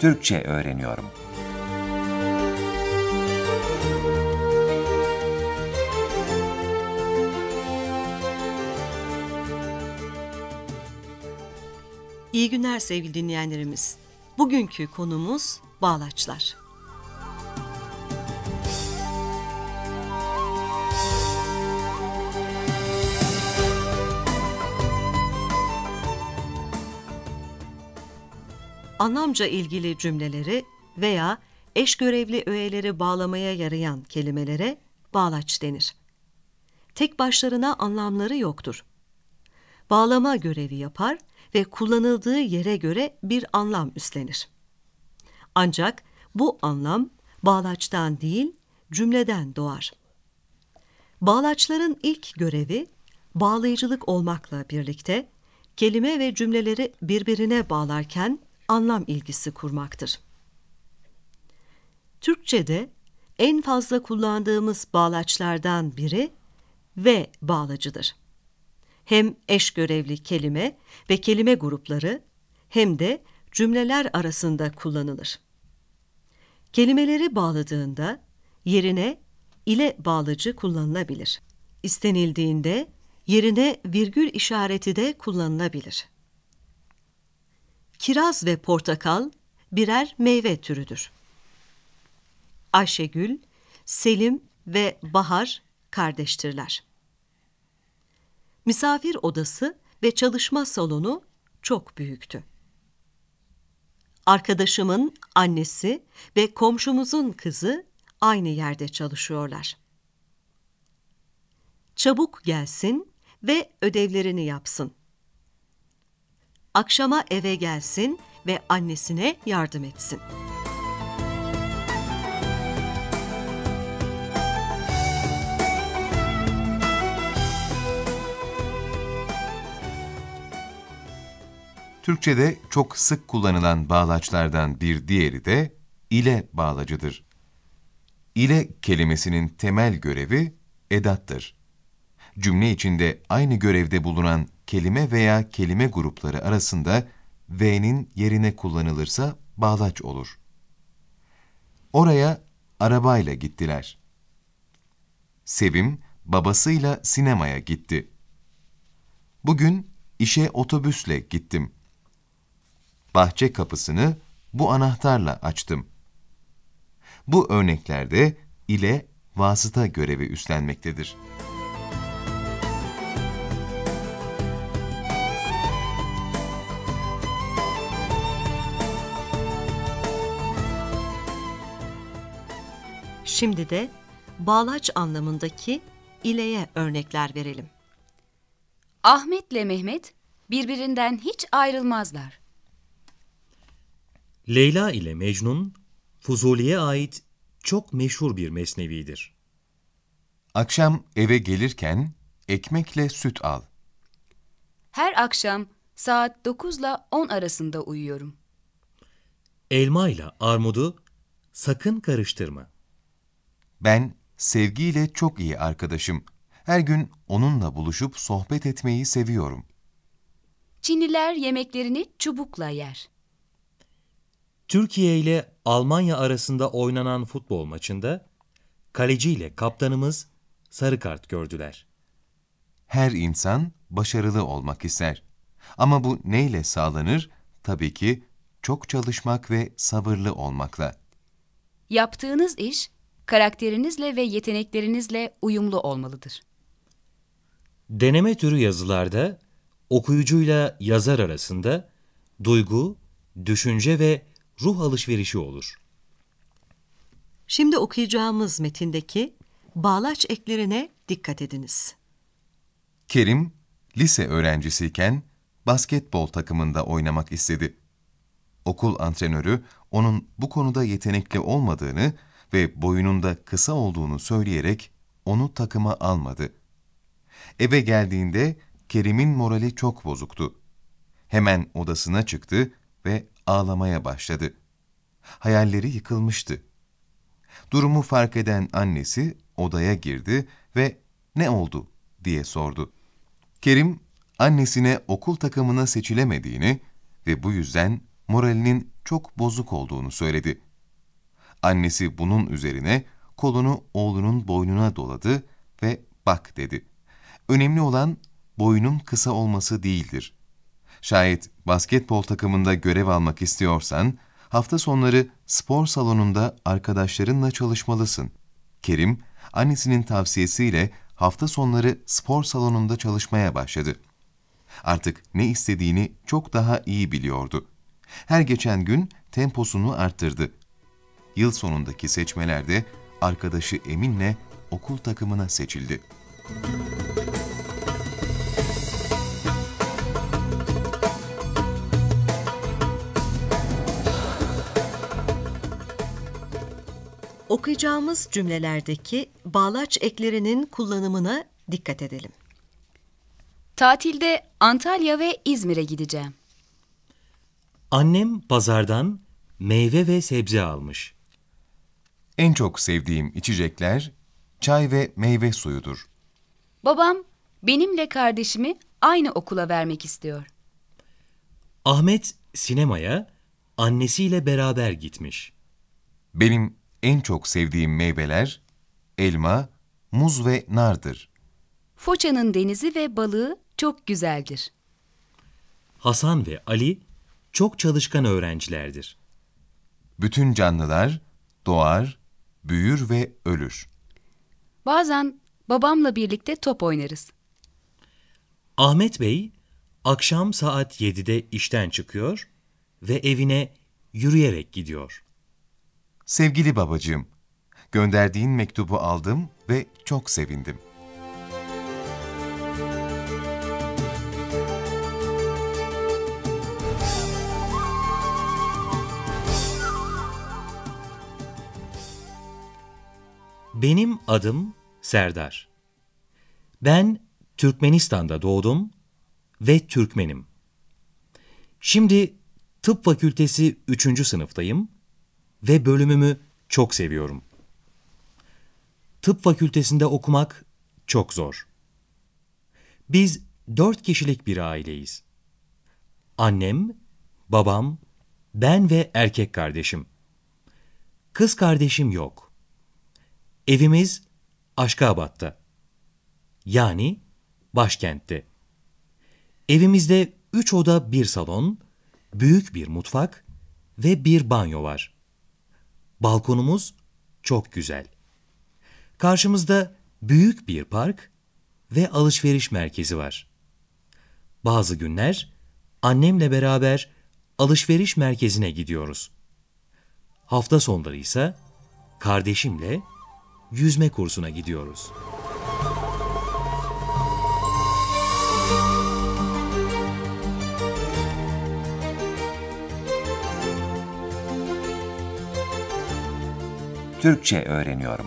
Türkçe öğreniyorum. İyi günler sevgili dinleyenlerimiz. Bugünkü konumuz bağlaçlar. Anlamca ilgili cümleleri veya eş görevli öğeleri bağlamaya yarayan kelimelere bağlaç denir. Tek başlarına anlamları yoktur. Bağlama görevi yapar ve kullanıldığı yere göre bir anlam üstlenir. Ancak bu anlam bağlaçtan değil, cümleden doğar. Bağlaçların ilk görevi bağlayıcılık olmakla birlikte kelime ve cümleleri birbirine bağlarken anlam ilgisi kurmaktır. Türkçe'de en fazla kullandığımız bağlaçlardan biri ve bağlacıdır. Hem eş görevli kelime ve kelime grupları hem de cümleler arasında kullanılır. Kelimeleri bağladığında yerine ile bağlacı kullanılabilir. İstenildiğinde yerine virgül işareti de kullanılabilir. Kiraz ve portakal birer meyve türüdür. Ayşegül, Selim ve Bahar kardeştirler. Misafir odası ve çalışma salonu çok büyüktü. Arkadaşımın annesi ve komşumuzun kızı aynı yerde çalışıyorlar. Çabuk gelsin ve ödevlerini yapsın. Akşama eve gelsin ve annesine yardım etsin. Türkçe'de çok sık kullanılan bağlaçlardan bir diğeri de ile bağlacıdır. İle kelimesinin temel görevi edattır. Cümle içinde aynı görevde bulunan kelime veya kelime grupları arasında V'nin yerine kullanılırsa bağlaç olur. Oraya arabayla gittiler. Sevim babasıyla sinemaya gitti. Bugün işe otobüsle gittim. Bahçe kapısını bu anahtarla açtım. Bu örneklerde ile vasıta görevi üstlenmektedir. Şimdi de bağlaç anlamındaki ileye örnekler verelim. Ahmet'le Mehmet birbirinden hiç ayrılmazlar. Leyla ile Mecnun, Fuzuli'ye ait çok meşhur bir mesnevidir. Akşam eve gelirken ekmekle süt al. Her akşam saat 9 ile 10 arasında uyuyorum. Elma ile armudu sakın karıştırma. Ben sevgiyle çok iyi arkadaşım. Her gün onunla buluşup sohbet etmeyi seviyorum. Çinliler yemeklerini çubukla yer. Türkiye ile Almanya arasında oynanan futbol maçında kaleci ile kaptanımız sarı kart gördüler. Her insan başarılı olmak ister. Ama bu neyle sağlanır? Tabii ki çok çalışmak ve sabırlı olmakla. Yaptığınız iş karakterinizle ve yeteneklerinizle uyumlu olmalıdır. Deneme türü yazılarda okuyucuyla yazar arasında duygu, düşünce ve ruh alışverişi olur. Şimdi okuyacağımız metindeki bağlaç eklerine dikkat ediniz. Kerim, lise öğrencisiyken basketbol takımında oynamak istedi. Okul antrenörü onun bu konuda yetenekli olmadığını ve boyunun da kısa olduğunu söyleyerek onu takıma almadı. Eve geldiğinde Kerim'in morali çok bozuktu. Hemen odasına çıktı ve ağlamaya başladı. Hayalleri yıkılmıştı. Durumu fark eden annesi odaya girdi ve ne oldu diye sordu. Kerim, annesine okul takımına seçilemediğini ve bu yüzden moralinin çok bozuk olduğunu söyledi. Annesi bunun üzerine kolunu oğlunun boynuna doladı ve bak dedi. Önemli olan boyunun kısa olması değildir. Şayet basketbol takımında görev almak istiyorsan, hafta sonları spor salonunda arkadaşlarınla çalışmalısın. Kerim, annesinin tavsiyesiyle hafta sonları spor salonunda çalışmaya başladı. Artık ne istediğini çok daha iyi biliyordu. Her geçen gün temposunu arttırdı. Yıl sonundaki seçmelerde arkadaşı Emin'le okul takımına seçildi. Okuyacağımız cümlelerdeki bağlaç eklerinin kullanımına dikkat edelim. Tatilde Antalya ve İzmir'e gideceğim. Annem pazardan meyve ve sebze almış. En çok sevdiğim içecekler çay ve meyve suyudur. Babam benimle kardeşimi aynı okula vermek istiyor. Ahmet sinemaya annesiyle beraber gitmiş. Benim en çok sevdiğim meyveler elma, muz ve nardır. Foça'nın denizi ve balığı çok güzeldir. Hasan ve Ali çok çalışkan öğrencilerdir. Bütün canlılar doğar, büyür ve ölür. Bazen babamla birlikte top oynarız. Ahmet Bey akşam saat 7'de işten çıkıyor ve evine yürüyerek gidiyor. Sevgili babacığım, gönderdiğin mektubu aldım ve çok sevindim. Benim adım Serdar. Ben Türkmenistan'da doğdum ve Türkmenim. Şimdi tıp fakültesi 3. sınıftayım ve bölümümü çok seviyorum. Tıp fakültesinde okumak çok zor. Biz dört kişilik bir aileyiz. Annem, babam, ben ve erkek kardeşim. Kız kardeşim yok. Evimiz Aşkabat'ta. Yani başkentte. Evimizde üç oda bir salon, büyük bir mutfak ve bir banyo var. Balkonumuz çok güzel. Karşımızda büyük bir park ve alışveriş merkezi var. Bazı günler annemle beraber alışveriş merkezine gidiyoruz. Hafta sonları ise kardeşimle yüzme kursuna gidiyoruz. Türkçe öğreniyorum.